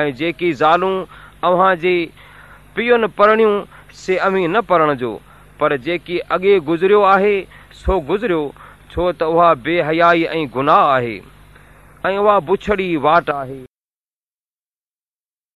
۽ جيڪي زالون اوهان جي پيئن پرڻيون سي امي نه پڙهڻ جو پر جيڪي اڳي گذريو آهي سو گذريو ڇو ته اها بيهيائي ۽ گناهه آهي. ۽ اها بڇڙي واٽ آهي.